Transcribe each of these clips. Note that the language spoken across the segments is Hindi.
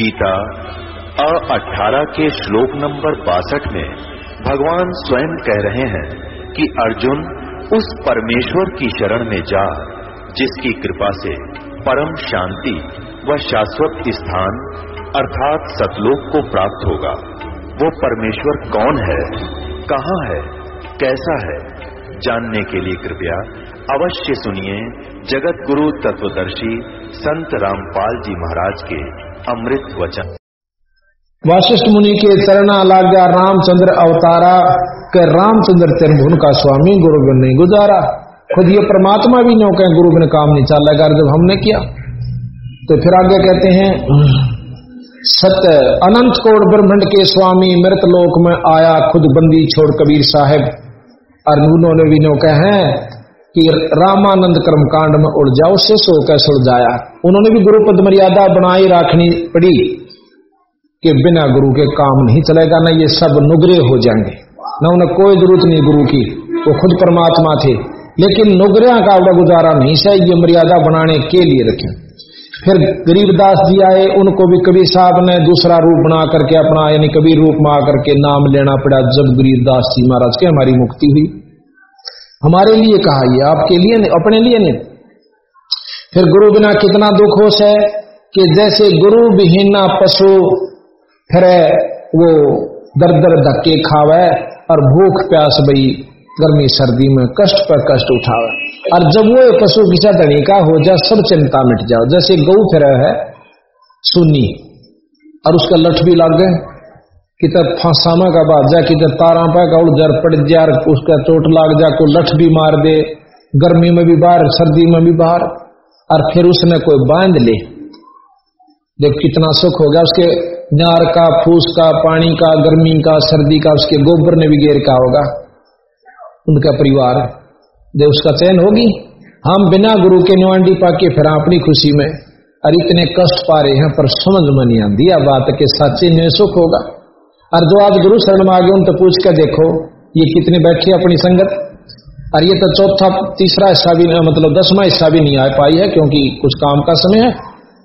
गीता, अ अठारह के श्लोक नंबर बासठ में भगवान स्वयं कह रहे हैं कि अर्जुन उस परमेश्वर की शरण में जा, जिसकी कृपा से परम शांति व शाश्वत स्थान अर्थात सतलोक को प्राप्त होगा। वो परमेश्वर कौन है, कहाँ है, कैसा है, जानने के लिए कृपया अवश्य सुनिए जगत गुरु तत्वदर्शी संत रामपाल जी महाराज के अमृत वचन वाशिष्ठ मुनि के चरणा लाग्या रामचंद्र अवतारा के रामचंद्र त्रिभुवन का स्वामी गुरु बिन नहीं गुजारा। खुद ये परमात्मा भी नो कहें गुरु बिन काम नहीं चल लगा जब हमने किया। तो फिर आगे कहते हैं, सत्य अनंत कोट ब्रह्मंड के स्वामी, मृत लोक में आया खुद बंदी छोड़ कबीर साहेब। और उन्होंने भी नो कहे कि रामानंद कर्म कांड में उड़ जाओ से सो कैसे उड़ जाया। उन्होंने भी गुरु पद मर्यादा बनाई रखनी पड़ी कि बिना गुरु के काम नहीं चलेगा, ना ये सब नुगरे हो जाएँगे। न उन्हें कोई ज़रूरत नहीं गुरु की, वो खुद परमात्मा थे। लेकिन नुगरिया का उड़ा गुजारा नहीं सही, ये मर्यादा बनाने के लिए रखे। फिर गरीबदास जी आए, उनको भी कबीर साहब ने दूसरा रूप बना करके अपना, यानी कबीर रूप में आकर के नाम लेना पड़ा। जब गरीबदास जी महाराज के हमारी मुक्ति हुई हमारे लिए कहा, ये आपके लिए नहीं, अपने लिए नहीं। फिर गुरु बिना कितना दुख होश है कि जैसे गुरु विहीना पशु, फिर वो दर दर धक्के खावे और भूख प्यास बई गर्मी सर्दी में कष्ट पर कष्ट उठावे। और जब वो पशु किसा धनी का हो जाए, सब चिंता मिट जाओ। जैसे गऊ फिर है सुनी और उसका लठ भी लग गए। कितर फांसामा का बात जा कितर तारा पा का जर पड़ जा उसका चोट लाग जा को लठ भी मार दे, गर्मी में भी बाहर, सर्दी में भी बाहर, और फिर उसने कोई बाँध ले। देख कितना सुख हो गया, उसके नार का, फूस का, पानी का, गर्मी का, सर्दी का, उसके गोबर ने भी घेर का होगा। उनका परिवार। दे उसका चयन होगी। हम बिना गुरु के निवांडी पाके फिर अपनी खुशी में, और इतने कष्ट पा रहे हैं, पर समझ में नहीं आती बात के सच्चे में सुख होगा। और जो आज गुरु शरण में आ गए उन तो पूछ कर देखो, ये कितने बैठे अपनी संगत? और ये तो चौथा, तीसरा हिस्सा भी मतलब दसवा हिस्सा भी नहीं आ पाई है, क्योंकि कुछ काम का समय है।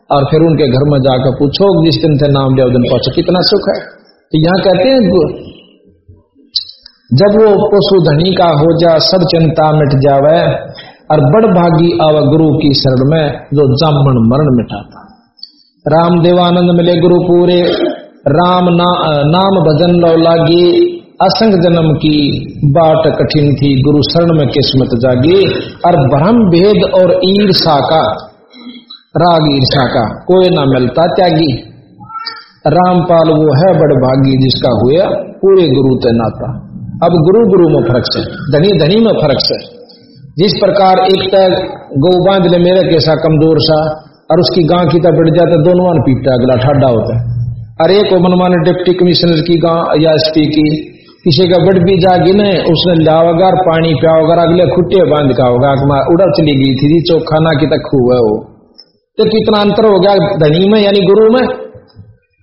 और फिर उनके घर में जाकर पूछो, जिस दिन से नाम लिया दिन पहुंचो। कितना सुख है। तो यहाँ कहते हैं जब वो पशु धनी का हो जा, सब चिंता मिट जावे, और बड़ भागी आव गुरु की शरण में, जो जामन मरण मिटाता। राम देवानंद मिले गुरु पूरे राम ना, नाम भजन लो लागी असंग जन्म की बाट कठिन थी गुरु शरण में किस्मत जागी और ब्रह्म भेद और ईर्षा का राग ईर्षा का कोई ना मिलता त्यागी। रामपाल वो है बड़ भागी जिसका हुआ पूरे गुरु ते नाता। अब गुरु गुरु में फ़र्क से धनी धनी में फ़र्क से। जिस प्रकार एक तय गौ बाँध ले मेरे कैसा कमज़ोर सा और उसकी गां की तब बढ़ जाता दोनों पीटता अगला ठाडा होता है। अरे को मनमाने डिप्टी कमिश्नर की गाँव या एस की। किसी का बट भी जागी ने उसने लाओगा पानी पियाओगा अगले खुट्टे बाँध का होगा उड़ा चली गई थी चौखा ना की तक हुआ वो। तो कितना अंतर हो गया धनी में, यानी गुरु में?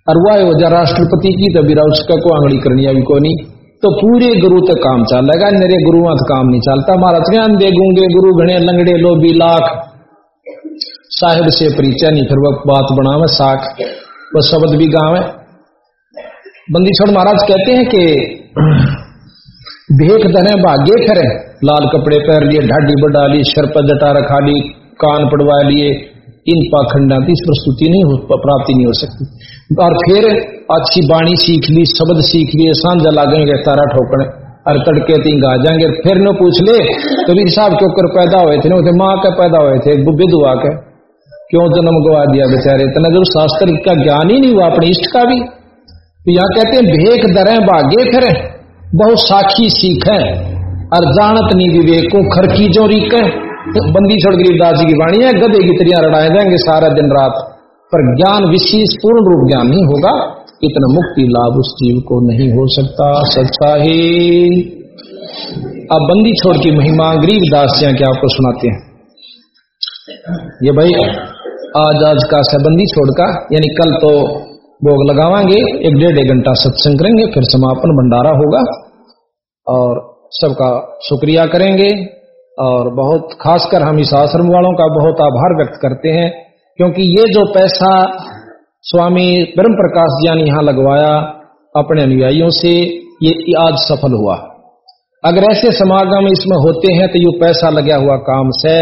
और वह हो जा राष्ट्रपति की तो बिरा उसका को आंगड़ी करनी अभी को नहीं तो पूरे गुरु तक काम चल चलेगा मेरे गुरु तो काम नहीं चलता। महाराज ज्ञान दे गूँगे गुरु, घने लंगड़े, लोभी, लाख। साहिब से परिचय नहीं, फिर वह बात बनावे, साख। वह शब्द भी गाँव है। बंदीश्वर महाराज कहते हैं कि भेख दने भाग्य खरे लाल कपड़े पहन लिए, ढाडी बढ़ा ली सर पर जटा रखा ली, कान पड़वा लिए, इन पाखंडा इस प्रस्तुति नहीं हो प्राप्ति नहीं हो सकती। और फिर अच्छी बाणी सीख ली, शब्द सीख लिए, सांझा लागेंगे, तारा ठोकने और तड़के तीन गा जाएँगे, फिर न पूछ ले कबीर साहब के ऊपर पैदा हुए थे, ना उसे माँ का पैदा हुए थे विधवा के। क्यों जन्म गवा दिया बेचारे? इतना जब शास्त्र का ज्ञान ही नहीं हुआ, अपने इष्ट का भी। तो यहाँ कहते हैं, भेख दरें, भागे फिर बहुत साखी सीख, और जानत नहीं विवेक को खरकी जो रीक तो बंदी छोड़ गरीबदास जी की वाणी है, गधे की तरिया रड़ाए जाएँगे सारा दिन रात। पर ज्ञान विशेष पूर्ण रूप ज्ञान नहीं होगा, इतना मुक्ति लाभ उस जीव को नहीं हो सकता, सच्चा ही। अब बंदी छोड़ की महिमा गरीबदास जी आपको सुनाते हैं? ये भाई आज आज का सबंदी छोड़का, यानी कल तो भोग लगावांगे, एक डेढ़ एक घंटा सत्संग करेंगे, फिर समापन भंडारा होगा, और सबका शुक्रिया करेंगे, और बहुत, खासकर हम इस आश्रम वालों का बहुत आभार व्यक्त करते हैं, क्योंकि ये जो पैसा स्वामी ब्रह्म प्रकाश जी ने यहाँ लगवाया अपने अनुयायियों से, ये आज सफल हुआ। अगर ऐसे समागम इसमें होते हैं तो ये पैसा लगा हुआ काम से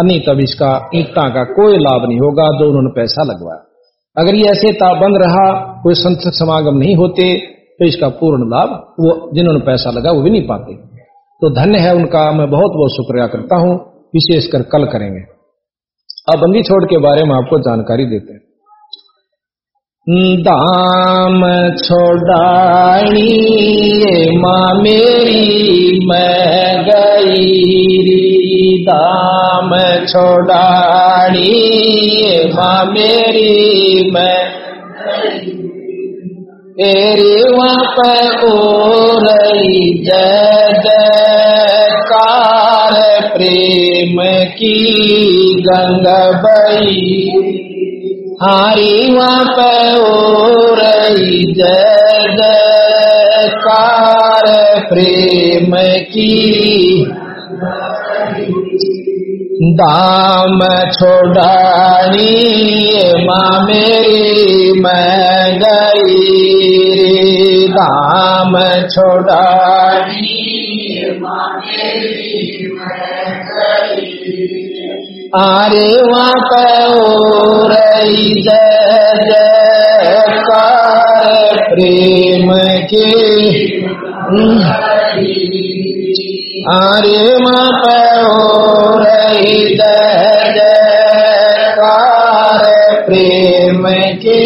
अन्य तब इसका ईटा का कोई लाभ नहीं होगा जो उन्होंने पैसा लगवाया। अगर ये ऐसे ताबंद रहा, कोई संत समागम नहीं होते तो इसका पूर्ण लाभ वो जिन्होंने पैसा लगा वो भी नहीं पाते। तो धन्य है उनका, मैं बहुत बहुत शुक्रिया करता हूँ विशेषकर कल करेंगे। अब बंदी छोड़ के बारे में आपको जानकारी देते हैं। दाम छोड़ानी माँ मेरी, मैं गई दाम छोड़ानी माँ मेरी, मैं तेरी वहाँ पर ओ रही। जय जयकार, प्रेम की गंगा बई हारी रही जय जयकार प्रेम की। दाम छोड़ानी माँ मेरी, मैं गई दाम छोड़ानी आरे वहाँ जय जयकार प्रेम के वहाँ पे रही जय जयकार प्रेम के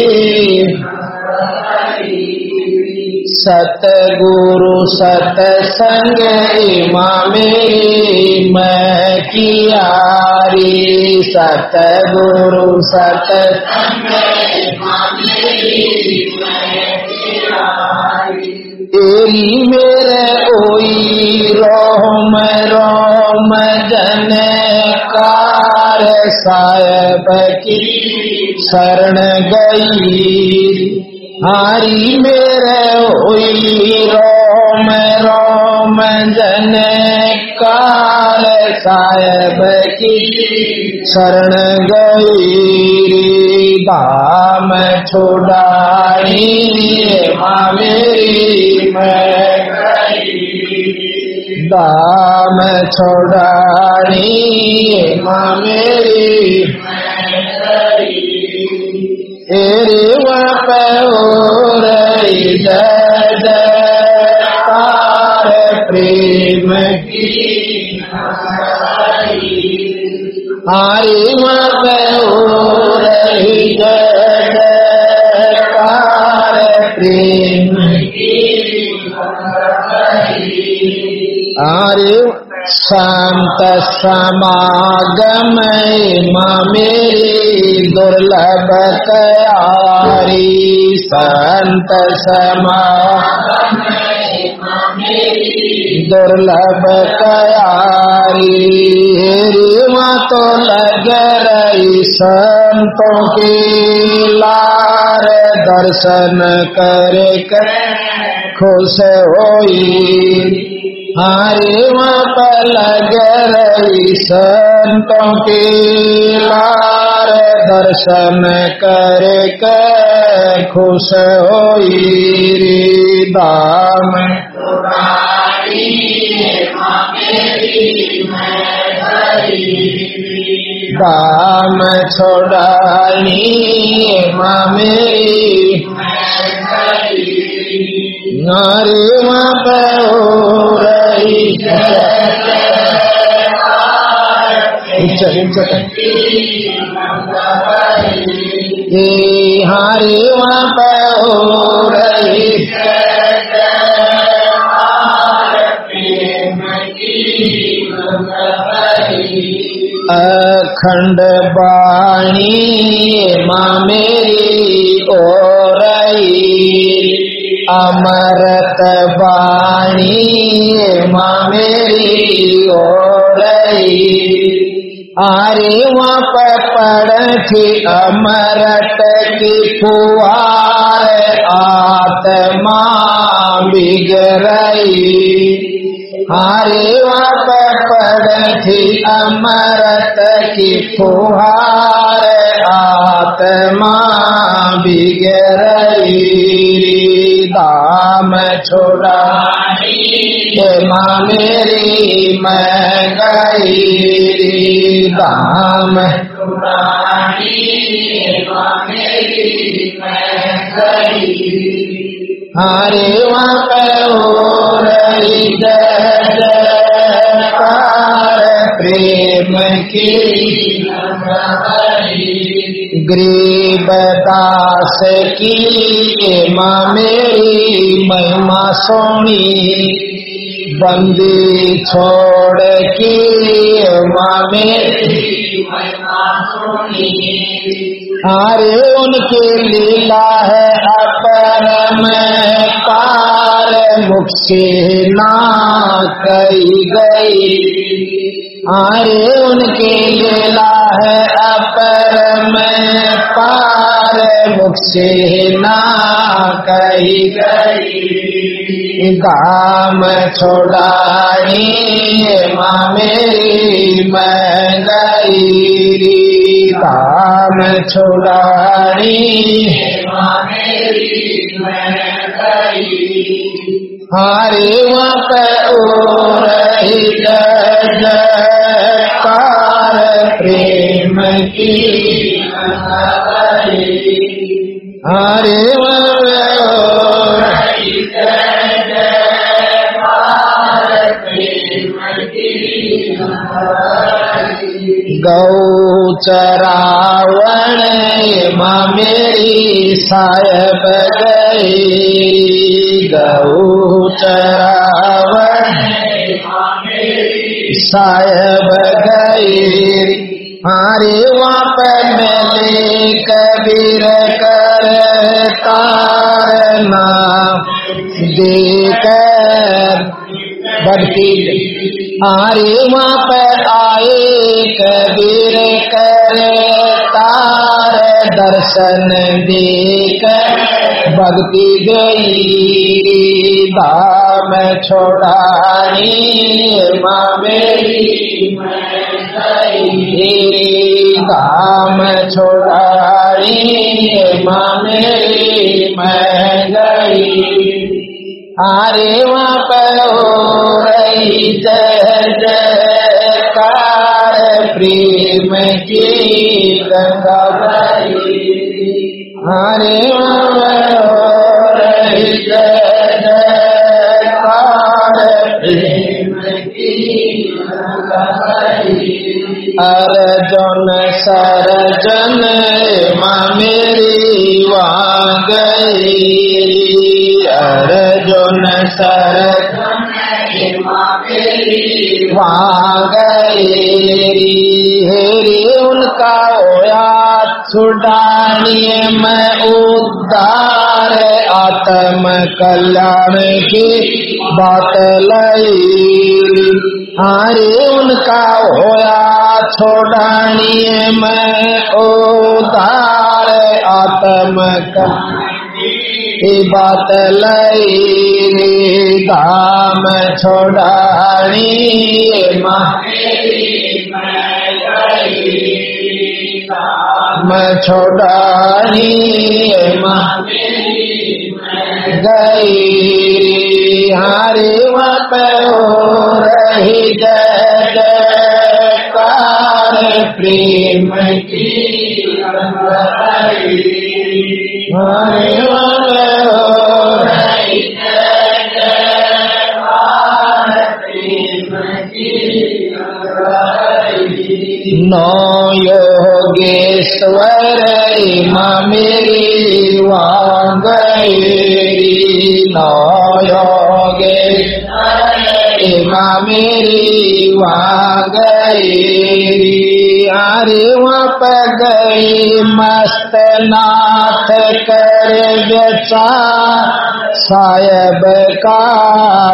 सतगुरु सतसंग मेरी मैं कियारी सतगुरु सतसंग तेरी मेरे ओई रोम रोम जन कार साहेब की शरण गई। हरी मेरे हुई रोम रोम जन काल साहेब की शरण गई। दाम छोड़ाई माँ मेरी मैं दाम छोड़ाई माँ मेरी संत समागम माँ मेरी दुर्लभ तयारी संत समागम दुर्लभ तयारी माँ तो लग रही संतों की लार दर्शन कर खुश होई। हरे वहाँ लग रही संतों की लार, दर्शन कर के खुश हो दाम दाम छोड़ानी माँ मेरी नारी ऊँचा ये हारी हो रही अखंड बाणी माँ मेरी ओ रही अमरत माँ मेरी ओर आरे वहाँ पर पड़ थी अमरत की फुआर आत्मा बिगड़ई। हारे वहाँ पर पड़ थी अमरत की फुहार आत्मा बिगरई दाम छोड़ा। माँ मेरी मैं गई दाम हरे वहाँ जय प्रेम की गरीब दास की माँ मेरी महिमा सोनी। बंदी छोड़ की माँ मेरी अरे उनकी लीला है अपरम पार मुख से ना कही गई। अरे उनके लीला है अपरम पार मुख से ना कही गई। काम छोड़ाई माँ मेरी मैं गई। काम छोड़ाई हरे वहाँ पे ओ रही जय जयकार प्रेम की हरे वहाँ गौ चरावण माँ मेरी सायब गौ चरावण सायब गई। हरे वहाँ पर मिले कबीर कर आरे वहाँ पर आए कबीर कर तार दर्शन देख। भक्ति गई धाम छोड़ानी माँ मेरी। धाम छोड़ानी माँ मेरी, मैं गई। रही जय जयकार प्रेम की गंगा अरे वहाँ अर्जुन सरजन माँ मेरी वहाँ गई। अर्जुन सरजन वहाँ गई हेरी उनका होया छुड़ानिए, मैं उद्धार आत्म कल्याण की बात लई हरे उनका होया छोड़ानिए, मैं उद्धार आत्म कल्याण बात लई धाम धाम छोड़ानी गई हारे हो रही जय प्रेम की हारे वत हो रही नौ योगेश्वर माँ मेरी वहाँ गई नौ योगेश्वर माँ मेरी वहाँ गई अरे वहाँ पर गई मस्त नाथ कर बेचा साहेब का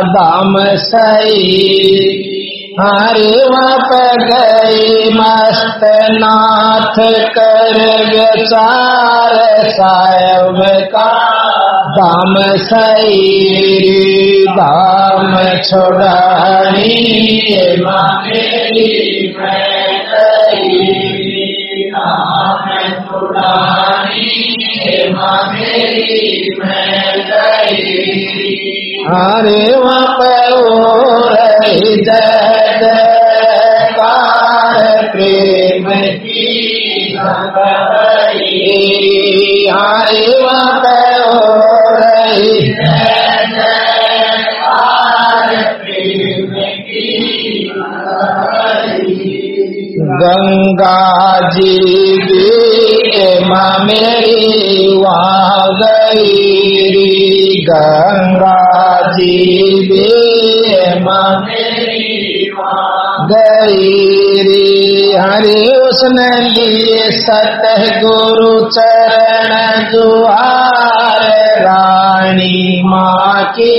दाम सही। हरे वप गई मस्त नाथ कर विचार साहेब का दाम सही दाम छोड़ानी मामेरी मैं हरे प्रेम की हरे वहाँ भी मेरी वहाँ गई गंगा जी भी गई हरे उसने लिए सतह गुरु चरण जुआर रानी माँ की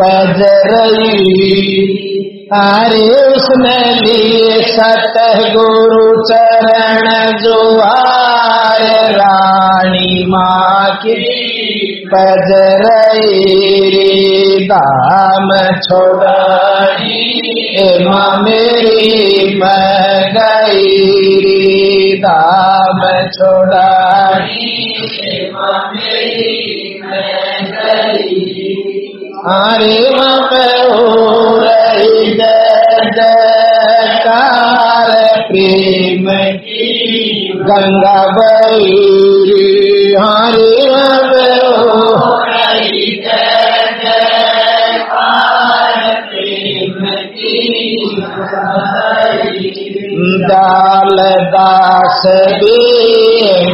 बजरई हरे उसने लिए सतह गुरु चरण जुआर रानी माँ की बजरई दाम छोड़ी माँ मेरी, मैं गई दाम छोड़ी हरे माँ पे हो रही जयकार प्रेम गंगा बई हरे दाल दास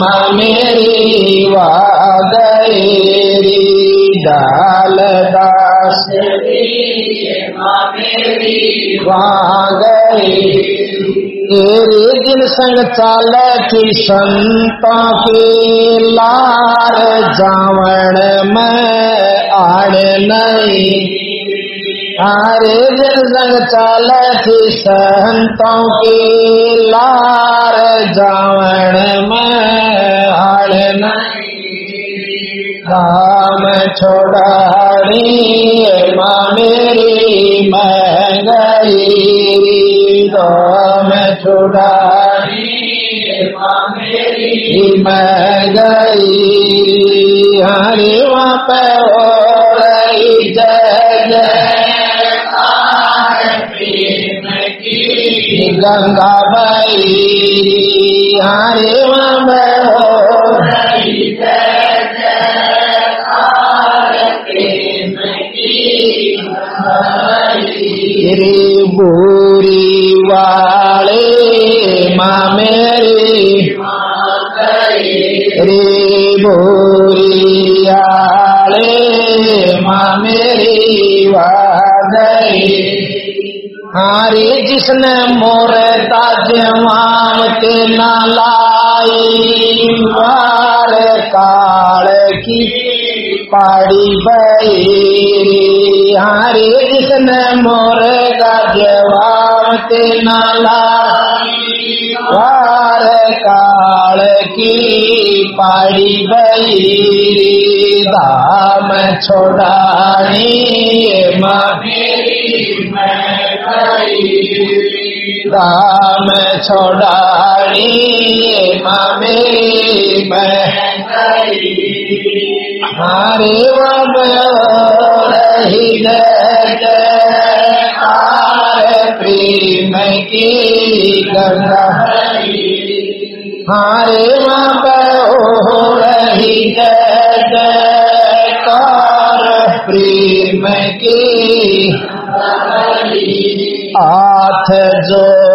माँ मेरी वागरी दाल दास वागरी तेरे संग चाल की संता के लार जावण में आड़ नहीं। हरे दिन संग चाल थी संतों की लार जावण में हाड़ राम छोड़ानी माँ मेरी मैं गई राम छोड़ानी मैं गई हरे वहाँ पे हो रही जय जय। गंगा बाई, हरे वहाँ हो रे बोरी वाले माँ मेरी रे बोरी वाले माँ मेरी वागई हारे जिसने मोर ताजवान के नालाई वार काल की पाड़ी बई हारे जिसने मोर गाजवान के नालाई वार काल की पाड़ी बई दाम छोड़ानी माँ। राम छोड़ानी माँ मेरी मैं हरे रही प्रेम की गंगा। हरे हो रही कार प्रेम की हाथ जोड़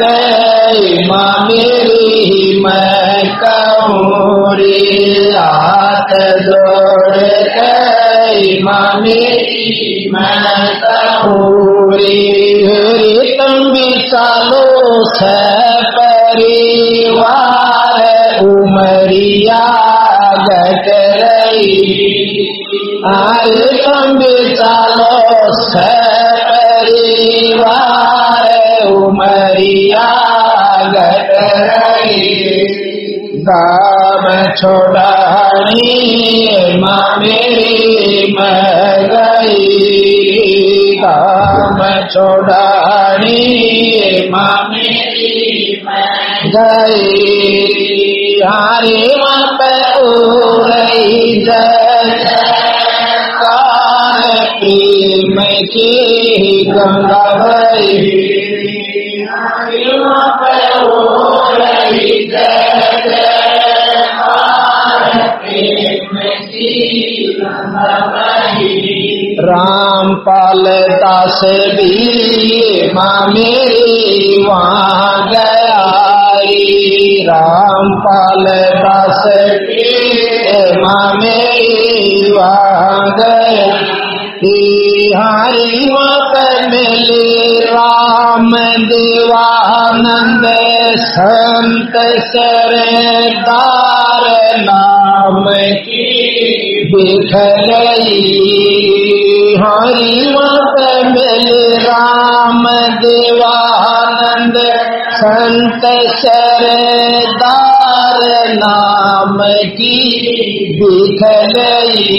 के माँ मेरी मैं कहूरी हाथ जोड़ के माँ मेरी मैं कहूरी तुम चालो से परिवार उमरिया रही। आरे तुम चालो से परिवार उमरिया गट रही। मेरी मैं गई। दाम छोड़ानी माँ मेरी मैं गई। हरे मन पे रही जय। प्रेम की गंगा भई। राम पाल दास भी माँ मेरी वहाँ गया राम पाल दास माँ वहाँ गया हरि वतन राम देवानंद संत सरदार नाम की। बिखरई हरि मत मिले राम देवानंद संत सरदार नाम की बिखरई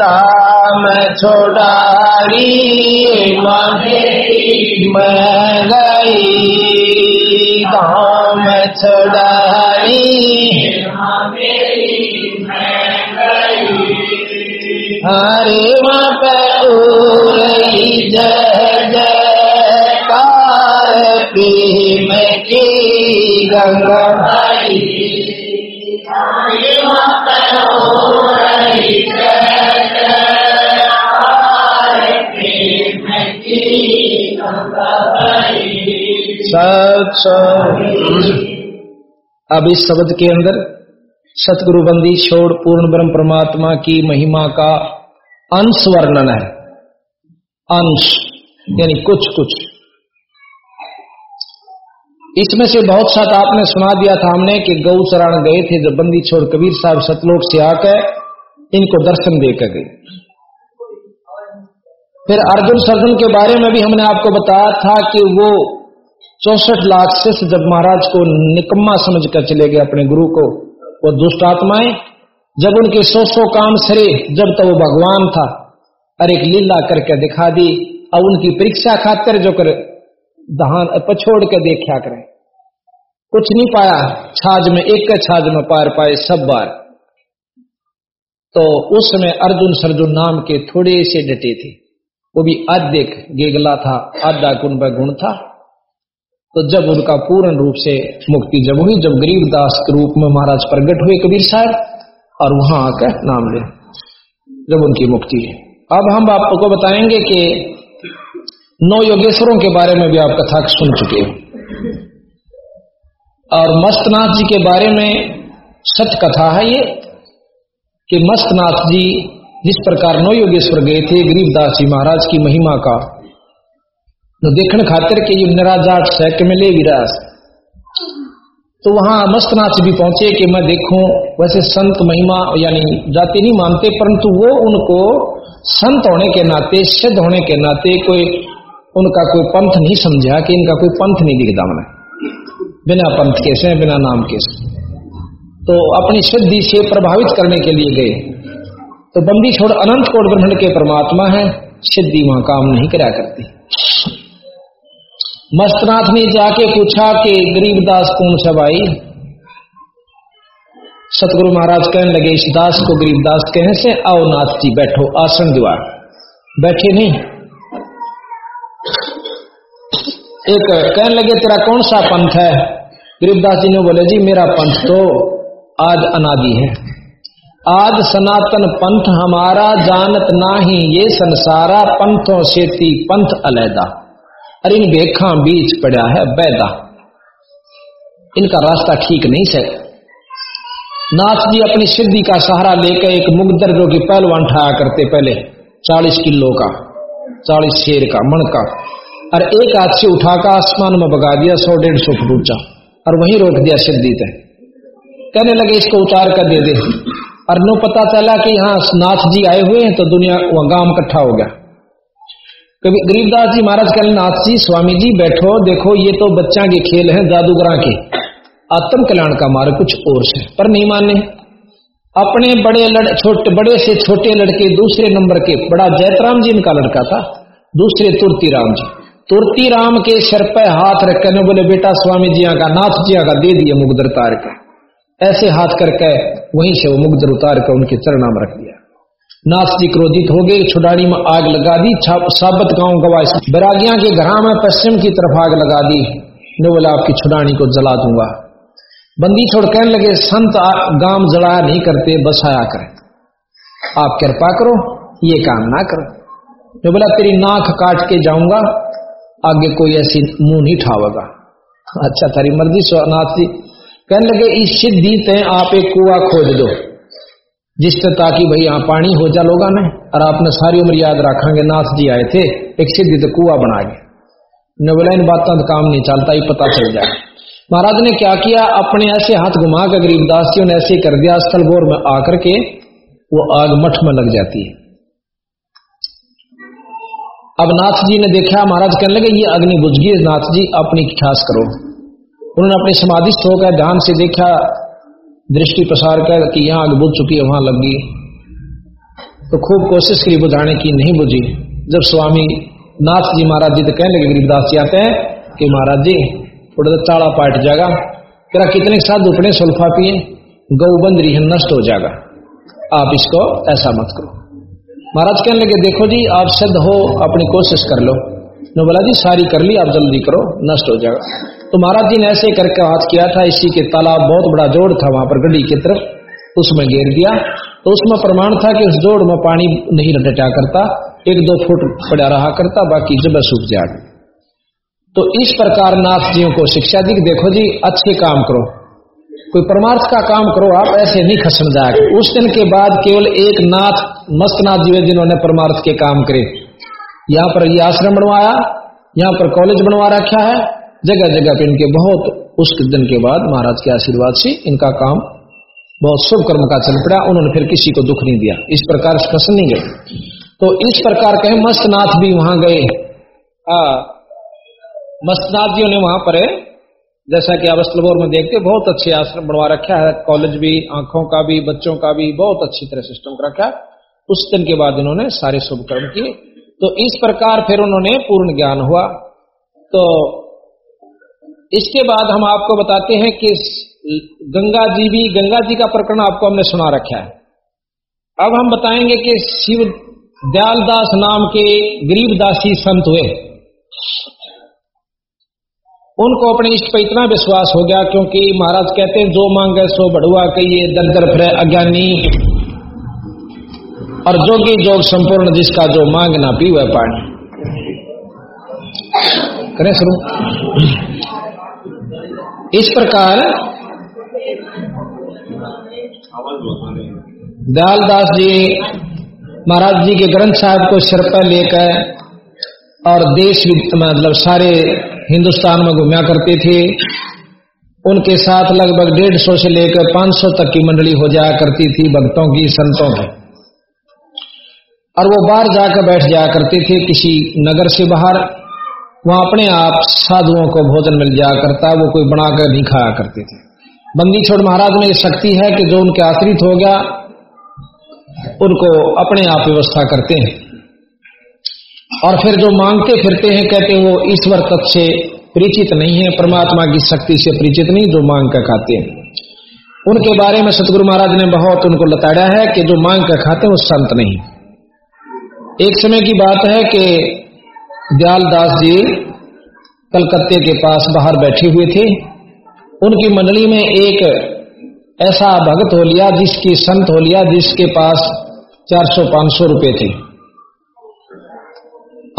दाम छोड़ारी मैं गई दाम छोड़ारी हरे उरई जय जयकार प्रेम की गंगा। भाई अब इस शब्द के अंदर सतगुरु बंदी, छोड़ पूर्ण ब्रह्म परमात्मा की महिमा का अंश वर्णन है। अंश, यानी कुछ कुछ। इसमें से बहुत सा आपने सुना दिया था हमने कि गौ चरण गए थे, जब बंदी छोड़ कबीर साहब सतलोक से आकर इनको दर्शन देकर गए फिर अर्जुन सर्जन के बारे में भी हमने आपको बताया था कि वो चौसठ लाख से जब महाराज को निकम्मा समझकर चले गए अपने गुरु को वो दुष्ट आत्माएँ, जब उनके सौ सौ काम सरे, जब तो वो भगवान था। और एक लीला करके दिखा दी, और उनकी परीक्षा खातर जो कर दहान पछोड़ के देखा करें। कुछ नहीं पाया, छाज में, एक छाज में पार पाए सब बार। तो उस समय अर्जुन सरजुन नाम के थोड़े से डटे थे। वो भी अधिक गेगला था आधा कुंभ गुण था। तो जब उनका पूर्ण रूप से मुक्ति जब हुई, जब गरीबदास के रूप में महाराज प्रकट हुए कबीर साहब, और वहाँ आकर नाम ले। जब उनकी मुक्ति है। अब हम आपको बताएँगे कि नौ योगेश्वरों के बारे में भी आप कथा सुन चुके हो। और मस्तनाथ जी के बारे में सच कथा है ये, कि मस्तनाथ जी जिस प्रकार नौ योगेश्वर गए थे गरीबदास जी महाराज की महिमा का तो देखने खातिर के ये निराजाट सैक मिले विरास तो वहाँ मस्तनाथ भी पहुँचे कि मैं देखूँ, वैसे संत महिमा, यानी जाति नहीं मानते, परंतु वो उनको संत होने के नाते, सिद्ध होने के नाते कोई उनका कोई पंथ नहीं समझा कि इनका कोई पंथ नहीं दिखता मैंने बिना पंथ के से, बिना नाम के से। तो अपनी सिद्धि से प्रभावित करने के लिए गए। तो बंदी छोड़ अनंत कोट ब्रह्मंड के परमात्मा है, सिद्धि वहाँ काम नहीं करा करती। मस्तनाथ ने जाके पूछा कि गरीबदास कौन सा भाई? सतगुरु महाराज कहने लगे, इस दास को गरीबदास कहने से, आओ नाथ जी बैठो, आसन दीवार। बैठे नहीं। एक कहने लगे, तेरा कौन सा पंथ है? गरीबदास जी ने बोले, जी, मेरा पंथ तो आज अनादि है। आज सनातन पंथ हमारा, जानत ना ही ये संसारा, पंथों से ती पंथ अलैदा। अरे इन बेखा बीच पड़ा है, बैदा। इनका रास्ता ठीक नहीं से नाथ जी अपनी सिद्धि का सहारा लेकर एक मुगदर जो कि पहलवान ठाया करते पहले, चालीस किलो का, चालीस शेर का मण का, और एक हाथ से उठाकर आसमान में बगा दिया, सौ डेढ़ सौ फुट ऊँचा, और वहीं रोक दिया सिद्धि तय कहने लगे, इसको उतार कर दे दे। और नो पता चला कि यहाँ नाथ जी आए हुए हैं तो दुनिया, वहाँ गाँव इकट्ठा हो गया। कभी गरीबदास जी महाराज कहने नाथ जी, स्वामी जी बैठो, देखो, ये तो बच्चा के खेल है जादूगरा के। आत्म कल्याण का मार्ग कुछ और से पर नहीं माने अपने बड़े लड़, छोटे, बड़े से छोटे लड़के दूसरे नंबर के, बड़ा जयतराम जी इनका लड़का था, दूसरे तुरती राम जी। तुरती राम के सिर पर हाथ रखकर ने बोले, बेटा स्वामी जी का, नाथ जी का दे दिए मुगदर तार का ऐसे हाथ करके, वहीं से वो मुग्धर उतार कर उनके चरणा में रख दिया। नाथ जी क्रोधित हो गए छुड़ानी में आग लगा दी साबत गाँव गवाई बैरागिया के घर में पश्चिम की तरफ़ आग लगा दी। ने बोला, आपकी छुड़ानी को जला दूँगा। बंदी छोड़ कहने लगे, संत गाँव जलाया नहीं करते बसाया करें। आप कृपा करो, ये काम ना करो। जो बोला, तेरी नाक काट के जाऊँगा, आगे कोई ऐसी मुँह नहीं ठावेगा। अच्छा तारी मर्ज़ी सोनाथ जी कहने लगे, इस सिद्धि ते आप एक कुआ खोद दो। जिससे ताकि भाई यहाँ पानी हो जा लोगा ने और आपने सारी उम्र याद रखेंगे, नाथ जी आए थे, एक सिद्धि तो कुआ बना गए ने बोला इन बातों का काम नहीं चलता ही पता चल जाए। महाराज ने क्या किया, अपने ऐसे हाथ घुमा कर गरीबदास जी ने ऐसे कर दिया, स्थल बोर में आकर के वो आग मठ में लग जाती है। अब नाथ जी ने देखा, महाराज कहने लगे, ये अग्नि बुझ गई नाथ जी, अपनी ख्यास करो। उन्होंने अपनी समाधिस्थ होकर ध्यान से देखा दृष्टि प्रसार कर कि यहाँ आग बुझ चुकी है, वहाँ लग गई। तो खूब कोशिश करी बुझाने की नहीं बुझी। जब स्वामी नाथ जी महाराज जी तो कहने लगे गरीबदास जी आते हैं कि महाराज जी, थोड़ा चाड़ा पाट जाएगा तेरा कितने साथ दुपने सुल्फा पिए, गौबंद रिहन नष्ट हो जाएगा आप इसको ऐसा मत करो। महाराज कहने लगे, देखो जी, आप सिद्ध हो, अपनी कोशिश कर लो। ने बोला, जी, सारी कर ली, आप जल्दी करो, नष्ट हो जाएगा तो महाराज जी ने ऐसे करके हाथ किया था, इसी के तालाब बहुत बड़ा जोड़ था वहाँ पर गड्डी की तरफ़। उसमें घेर दिया तो उसमें प्रमाण था कि उस जोड़ में पानी नहीं रटा करता, एक दो फुट पड़ा रहा करता, बाकी जब सूख जाएगा तो इस प्रकार नाथ जियों को शिक्षा दी देखो जी, अच्छे काम करो। कोई परमार्थ का काम करो, आप ऐसे नहीं खसन जाए उस दिन के बाद केवल एक नाथ, मस्त नाथ जी जिन्होंने परमार्थ के काम करे। यहाँ पर ये आश्रम बनवाया, यहाँ पर कॉलेज बनवा रखा है जगह जगह पे इनके बहुत उस दिन के बाद महाराज के आशीर्वाद से इनका काम बहुत शुभ कर्म का चल पड़ा, उन्होंने फिर किसी को दुख नहीं दिया। इस प्रकार खसन नहीं गए। तो इस प्रकार कहे मस्तनाथ भी वहाँ गए। मस्तनाथ जी ने वहाँ पर, जैसा कि आप में देखते, बहुत अच्छे आश्रम बनवा रखा है। कॉलेज भी, आँखों का भी, बच्चों का भी बहुत अच्छी तरह सिस्टम रखा उस दिन के बाद इन्होंने सारे शुभ कर्म किए। तो इस प्रकार फिर उन्होंने पूर्ण ज्ञान हुआ। तो इसके बाद हम आपको बताते हैं कि गंगा जी भी, गंगा जी का प्रकरण आपको हमने सुना रखा है। अब हम बताएँगे कि शिव दयालदास नाम के गरीबदासी संत हुए। उनको अपने इष्ट पर इतना विश्वास हो गया क्योंकि महाराज कहते हैं, जो मांगे सो बढ़ुआ कहिए दर दर फिर अज्ञानी। और जोगी जोग संपूर्ण जिसका जो मांग ना पी वह पानी करें शुरू। इस प्रकार दयालदास जी महाराज जी के ग्रंथ साहब को सिर पर लेकर और देश मतलब सारे हिंदुस्तान में घूमया करते थे। उनके साथ लगभग डेढ़ सौ से लेकर पाँच सौ तक की मंडली हो जाया करती थी भक्तों की, संतों की। और वो बाहर जाकर बैठ जाया करते थे, किसी नगर से बाहर। वहाँ अपने आप साधुओं को भोजन मिल जाया करता, वो कोई बनाकर नहीं खाया करते थे। बंदी छोड़ महाराज में ये शक्ति है कि जो उनके आश्रित हो गया, उनको अपने आप व्यवस्था करते हैं। और फिर जो मांगते फिरते हैं, कहते हैं, वो ईश्वर तत्व से परिचित नहीं है, परमात्मा की शक्ति से परिचित नहीं, जो मांग कर खाते हैं। उनके बारे में सतगुरु महाराज ने बहुत उनको लताड़ा है कि जो मांग कर खाते हैं, वो संत नहीं। एक समय की बात है कि दयालदास जी कलकत्ते के पास बाहर बैठे हुए थे। उनकी मंडली में एक ऐसा भगत हो लिया जिसकी संत हो लिया जिसके पास 400-500 रुपए थे।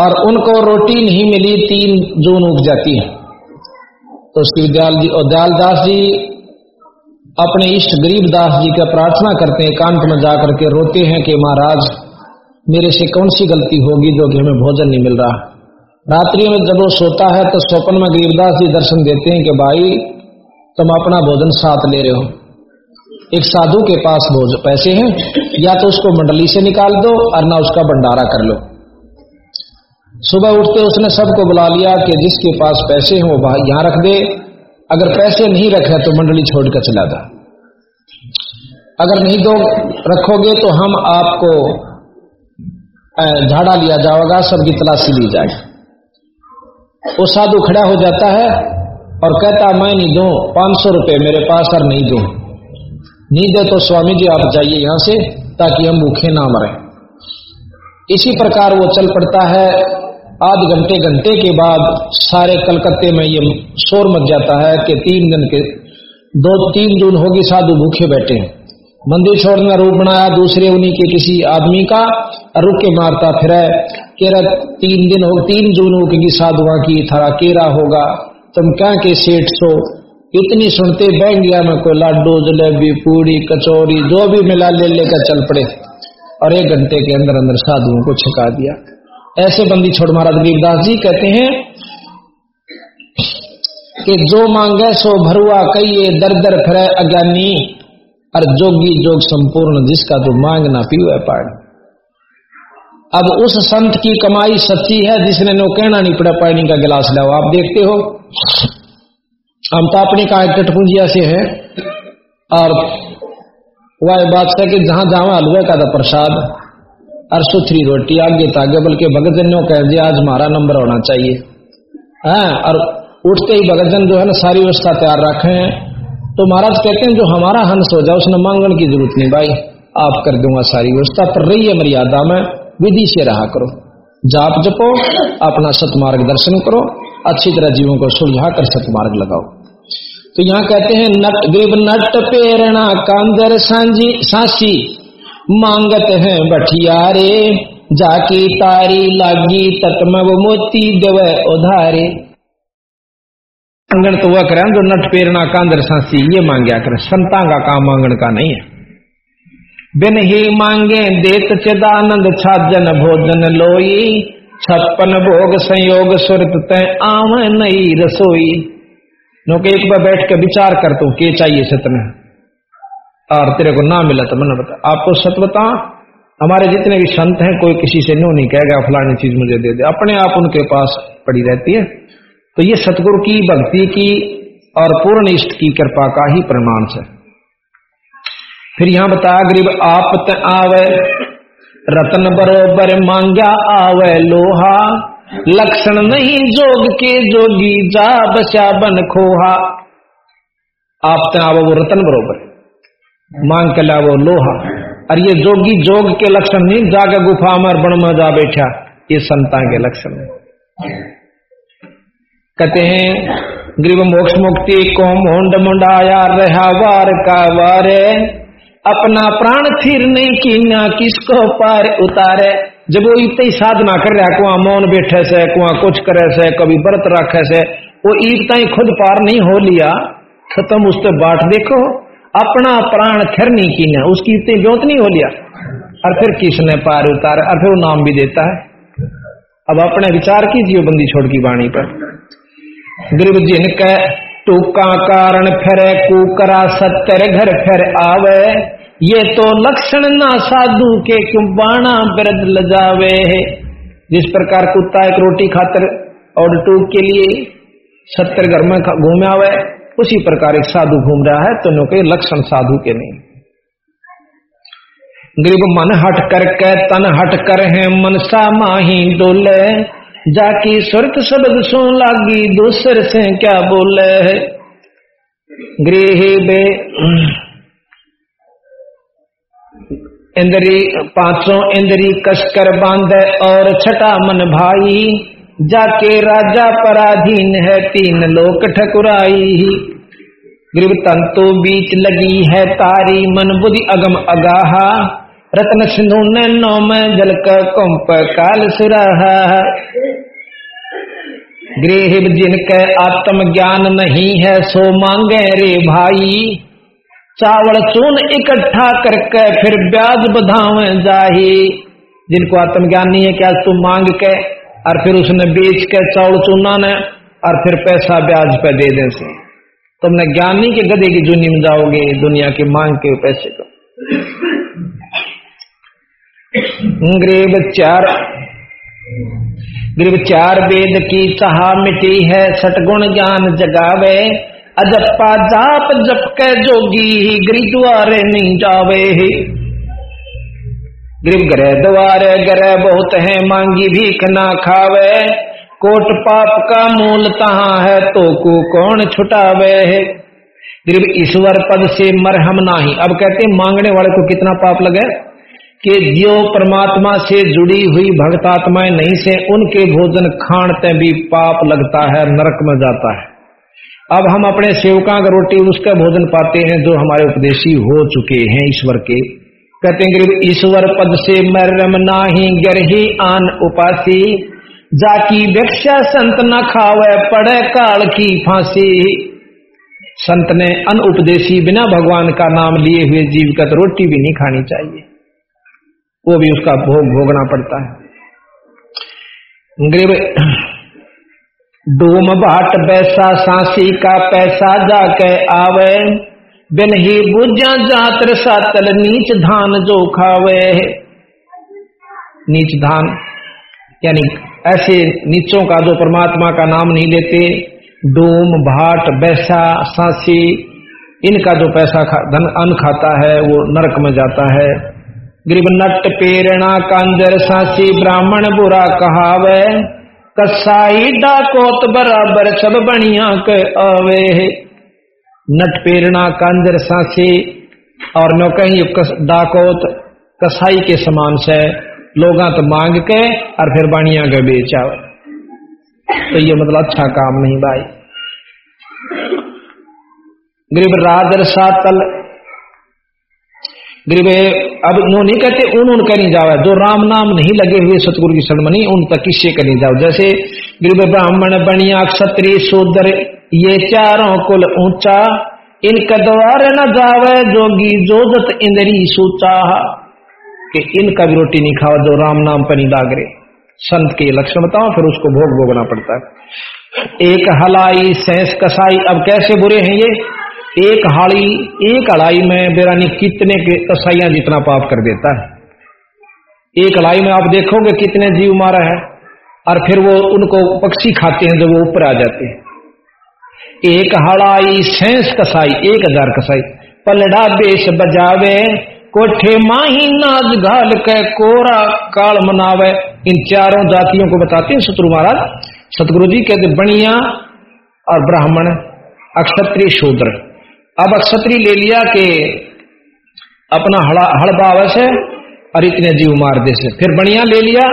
और उनको रोटी नहीं मिली, तीन जून उग जाती है। तो श्री दयाल जी और दयालदास जी अपने इष्ट गरीबदास जी का प्रार्थना करते हैं एकांत में जाकर के रोते हैं कि महाराज, मेरे से कौन सी गलती होगी जो कि हमें भोजन नहीं मिल रहा? रात्रि में जब वो सोता है तो स्वप्न में गरीबदास जी दर्शन देते हैं कि भाई, तुम अपना भोजन साथ ले रहे हो। एक साधु के पास पैसे हैं, या तो उसको मंडली से निकाल दो और ना उसका भंडारा कर लो। सुबह उठते उसने सबको बुला लिया कि जिसके पास पैसे हैं वो यहाँ रख दे। अगर पैसे नहीं रखे तो मंडली छोड़कर चला जा। अगर नहीं दो, रखोगे तो हम आपको झाड़ा लिया जाएगा सबकी तलाशी ली जाएगी। वो साधु खड़ा हो जाता है और कहता, मैं नहीं दू, पाँच सौ रुपये मेरे पास और नहीं दू। नहीं दे तो स्वामी जी, आप जाइए यहाँ से, ताकि हम भूखे ना मरें। इसी प्रकार वो चल पड़ता है। आध घंटे घंटे के बाद सारे कलकत्ते में ये शोर मच जाता है कि तीन दिन के, दो, तीन जून होगी, साधु भूखे बैठे हैं। मंदिर छोड़ने रूप बनाया, दूसरे उन्हीं के किसी आदमी का रुक के मारता फिर केरा तीन दिन हो, तीन जून हो होगी साधुआ की थारा केरा होगा। तुम क्या के सेठ सो? इतनी सुनते बैंक गया में, कोई लाडू, जलेबी, पूड़ी, कचौरी, जो भी मिला ले लेकर चल पड़े। और एक घंटे के अंदर अंदर साधुओं को छिका दिया। ऐसे बंदी छोड़ महाराज गरीबदास जी कहते हैं कि जो मांगे सो भरुआ कही दर दर फिर अज्ञानी। और जोगी जोग संपूर्ण, जिसका तो मांग ना पीवे पानी। अब उस संत की कमाई सच्ची है जिसने नो कहना नहीं पड़ा, पानी का गिलास लाओ। आप देखते हो, हम तो अपने का कटपुंजिया से है, और वह, बात है कि जहाँ जहाँ हलवे का था प्रसाद, और सुथरी रोटी, आगे तागे, बल्कि भगतजन ने कह दिया, आज हमारा नंबर होना चाहिए। हाँ और उठते ही भगतजन जो है ना, सारी व्यवस्था तैयार रखे हैं। तो महाराज कहते हैं, जो हमारा हंस हो जाए, उसने मांगण की ज़रूरत नहीं, भाई, आप कर दूँगा सारी व्यवस्था, पर रही है मर्यादा में। विधि से रहा करो। जाप जपो, अपना सतमार्ग दर्शन करो, अच्छी तरह जीवों को सुलझा कर सतमार्ग लगाओ। तो यहाँ कहते हैं, नट ग्रीब नट प्रेरणा कांदर सांझी सांसी, मांगत हैं बठियारे, जाकी तारी लागी तत्मव मोती देव उधारे। मांगण तो वह करें जो नट प्रेरणा कांदर सांसी, ये मांग्या करें। संता का काम मांगण का नहीं है। बिन ही मांगे देत चिदानंद छाजन भोजन लोई, छप्पन भोग संयोग सुरत तय आव नई रसोई। नो के एक बार बैठ के विचार कर तू, के चाहिए सतन? और तेरे को ना मिला तो मन बता आपको सत बता, हमारे जितने भी संत हैं, कोई किसी से नो नहीं कहेगा, फलानी चीज़ मुझे दे दे। अपने आप उनके पास पड़ी रहती है। तो ये सतगुरु की, भक्ति की और पूर्ण इष्ट की कृपा का ही प्रमाण है। फिर यहाँ बताया गरीब आपत आवे, रतन बरोबर मांग्या आवे, लोहा। लक्षण नहीं, जोग के जोगी, जा बचा बन खोहा। आप आवे वो रतन बरोबर, मांग के ला वो लोहा। और ये जोगी, जोग के लक्षण नहीं, जागे गुफा में बन में जा बैठा। ये संता के लक्षण है। कहते हैं ग्रीव मोक्ष मुक्ति को मोड मुंडाया, रहा वार का वारे। अपना प्राण फिर नहीं कीना किसको पार उतारे। जब वो इतनी साधना कर रहा है, कुआ मौन बैठे से, कुआ कुछ करे से, कभी व्रत रखे से, वो इतना ही खुद पार नहीं हो लिया तो तुम उस पर बाट देखो, अपना प्राण फिर नहीं कीना उसकी इतनी जोत नहीं हो लिया। और फिर किसने पार उतारे? और फिर वो नाम भी देता है। अब अपने विचार कीजिए बंदी छोड़ की वाणी पर। गुरु जी ने जिनके टूका कारण फिर कुकरा सत्तर घर फिर आवे। ये तो लक्षण ना साधु के क्यों बाणा बिरद लजावे? है जिस प्रकार कुत्ता एक रोटी खातर और टूक के लिए सत्तर घर में घूमे आवे, उसी प्रकार एक साधु घूम रहा है तो के लक्षण साधु के नहीं। गरीब मन हट कर के तन हट कर है, मनसा माही डोले। जाकी सुरत शब्द सो लागी, दूसर से क्या बोले है? गृह बे, इंद्री, पाँचों इंद्री कसकर बांधे और छठा मन भाई। जाके राजा पराधीन है, तीन लोक ठकुराई। ग्रीव तंतु बीच लगी है तारी, मन बुद्धि अगम अगाहा। रत्न सिंधु ने नौ में जल का कुंप काल सुराहा। गृह जिनके आत्म ज्ञान नहीं है, सो मांगे रे भाई। चावल चून इकट्ठा करके फिर ब्याज बधावे जाही। जिनको आत्म ज्ञान नहीं है, क्या तुम मांग के और फिर उसने बेच के चावल चूना ने, और फिर पैसा ब्याज पे दे दे से। तुमने ज्ञान नहीं के गधे की जूनी में जाओगे, दुनिया की मांग के पैसे को? ग्रीब चार। ग्रीब चार वेद की चाह मिटी है सटगुण ज्ञान जगावे। अजप्पा जाप जप के जोगी ही गिरी द्वारे नहीं जावे। ही ग्रीब ग्रह द्वारे ग्रह बहुत है, मांगी भीख ना खावे। कोट पाप का मूल तहा है तो को कौन छुटावे? है ईश्वर पद से मरहम नाही। अब कहते मांगने वाले को कितना पाप लगे? कि जो परमात्मा से जुड़ी हुई भक्तात्माएँ नहीं से, उनके भोजन खाणते भी पाप लगता है, नरक में जाता है। अब हम अपने सेवका का रोटी उसका भोजन पाते हैं जो हमारे उपदेशी हो चुके हैं ईश्वर के। कहते हैं ईश्वर पद से मरम नाही, गरही आन उपासी। जाकी व्यक्षा संत न खावे, पड़े काल की फांसी। संत ने अन उपदेशी बिना भगवान का नाम लिए हुए जीव का रोटी भी नहीं खानी चाहिए। वो भी उसका भोग भोगना पड़ता है। ग्रीब डोम बाट बैसा सांसी का पैसा जाके आवे बिन ही बुझा जातर सातल नीच धान जो खावे। नीच धान यानी ऐसे नीचों का जो परमात्मा का नाम नहीं लेते डोम भाट बैसा सांसी इनका जो पैसा खा, धन अन्न खाता है वो नरक में जाता है। ग्रीब नट पेरणा कांजर सासी ब्राह्मण बुरा कहावे। कसाई डाकोत बराबर सब बनिया के आवे। नट पेरणा कांजर सासी, और न कहीं डाकोत कसाई के समान से। लोग तो मांग के, और फिर बनिया के बेच आवे तो ये मतलब अच्छा काम नहीं भाई। गरीब राजर सातल गरीब अब नो नहीं कहते उन उन नहीं जाओ। जो राम नाम नहीं लगे हुए सतगुरु की शरणमणि उन तक किससे नहीं जाओ। जैसे गरीब ब्राह्मण बनिया क्षत्रिय शूद्र ये चारों कुल ऊँचा, इनका द्वार न जावे, जोगी जोजत इंद्री सूचा। कि इनका भी रोटी नहीं खावा जो राम नाम पर नहीं लाग संत के लक्षण बताओ, फिर उसको भोग भोगना पड़ता है। एक हलाई, सैंस कसाई, अब कैसे बुरे हैं ये? एक हाड़ी, एक अड़ाई में बेरानी कितने के कसाइया जितना पाप कर देता है। एक अड़ाई में आप देखोगे कितने जीव मारा है, और फिर वो उनको पक्षी खाते हैं जब वो ऊपर आ जाते हैं। एक हड़ाई, सेंस कसाई, एक हज़ार कसाई। पलड़ा बेश बजावे, कोठे माही नाज घाल के कोरा काल मनावे। इन चारों जातियों को बताते हैं शत्रु महाराज। सतगुरु जी कहते बणिया और ब्राह्मण, अक्षत्रिय शूद्र। अब क्षत्रिय ले लिया कि अपना हड़बावस है और इतने जीव मार दे से। फिर बढ़िया ले लिया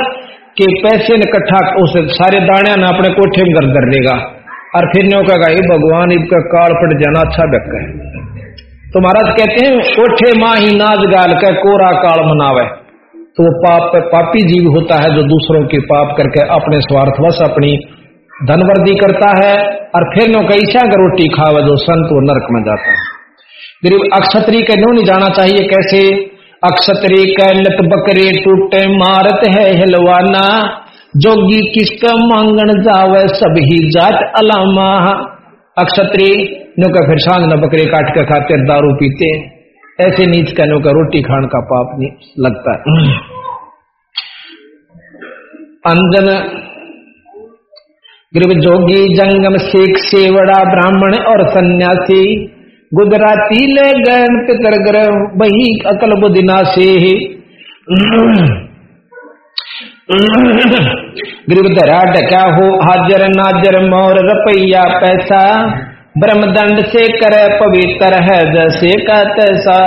कि पैसे ने इकट्ठा उस सारे दाणिया ने अपने कोठे में कर दर देगा और फिर ने कहा भगवान, इनका काल पट जाना अच्छा व्यक है। तो महाराज कहते हैं, कोठे माँ ही नाच गाल का कोरा काल मनावे। तो वो पाप पापी जीव होता है जो दूसरों के पाप करके अपने स्वार्थवश अपनी धनवर्दी करता है और फिर नो कैसा का रोटी खावे जो संत वो नरक में जाता है। गरीब अक्षत्री के नो नहीं जाना चाहिए कैसे? अक्षत्री का लत बकरे टूटे मारत है हिलवाना, जोगी किसका मांगण जावे सब ही जात अलामा। अक्षत्री नो का फिर साँझ न बकरे काट कर खाते दारू पीते। ऐसे नीच का नो का रोटी खान का पाप नहीं लगता। अंजन गृह जोगी जंगम शेख सेवड़ा ब्राह्मण और सन्यासी। गुजराती ले गण पितर ग्रह बही अकल बुदिना से गिरधरा डका हो हाजर नाजर, मोर रपैया पैसा। ब्रह्मदंड से करे पवित्र है, जैसे का तैसा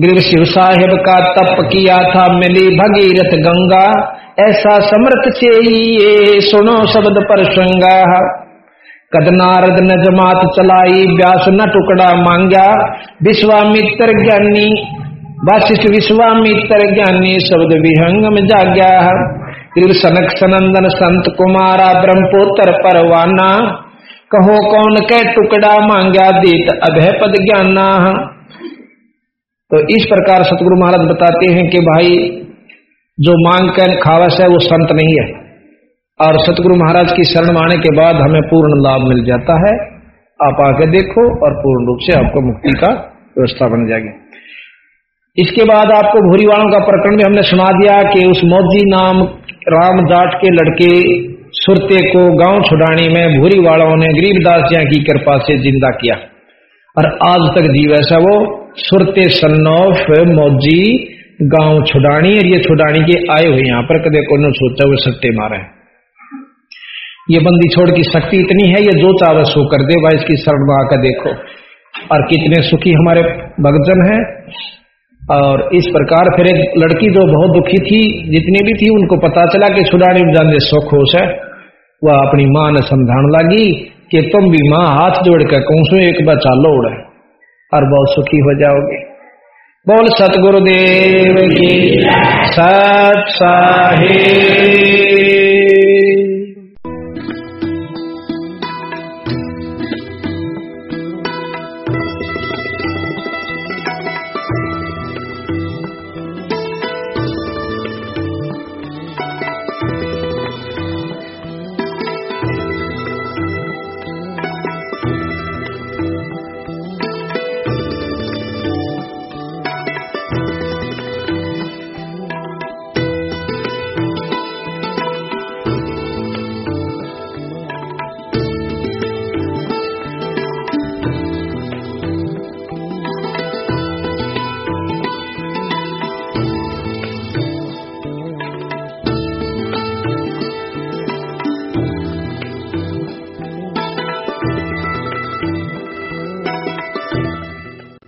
ग्रीव शिव साहेब का तप किया था मिली भगीरथ गंगा। ऐसा समर्थ से ये सुनो शब्द पर श्रृंगा कद नारद न जमात चलाई, व्यास न टुकड़ा मांगा। विश्वामित्र ज्ञानी, वशिष्ठ विश्वामित्र ज्ञानी शब्द विहंग में जाग्या। ग्रीव सनक सनंदन संत कुमारा ब्रह्मपुत्र परवाना। कहो कौन के टुकड़ा मांगा दीत अभय पद ज्ञाना। तो इस प्रकार सतगुरु महाराज बताते हैं कि भाई, जो मांग कर खावस है, वो संत नहीं है। और सतगुरु महाराज की शरण आने के बाद हमें पूर्ण लाभ मिल जाता है। आप आके देखो और पूर्ण रूप से आपको मुक्ति का व्यवस्था बन जाएगी। इसके बाद आपको भूरीवालों का प्रकरण भी हमने सुना दिया कि उस मोदी नाम राम जाट के लड़के सुरते को गाँव छुड़ाने में भूरी वालों ने गरीबदास जी की कृपा से ज़िंदा किया। और आज तक जीव ऐसा वो सुरते सन्नौफ, मौजी, गाँव छुडानी, और ये छुडानी के आए हुए यहाँ पर कदे को सोचा हुए सट्टे मारे ये बंदी छोड़ की शक्ति इतनी है, ये जो चावे सो कर दे भाई इसकी शरण में आकर देखो। और कितने सुखी हमारे भक्तजन हैं। और इस प्रकार फिर एक लड़की जो बहुत दुखी थी, जितनी भी थी, उनको पता चला कि छुड़ाने में जाने सुख होश है। वह अपनी माँ ने समझाने लगी कि तुम भी माँ हाथ जोड़ कर कहूँ एक बच्चा लोड़ है। और बहुत सुखी हो जाओगे। बोल सतगुरुदेव की सत साहिब।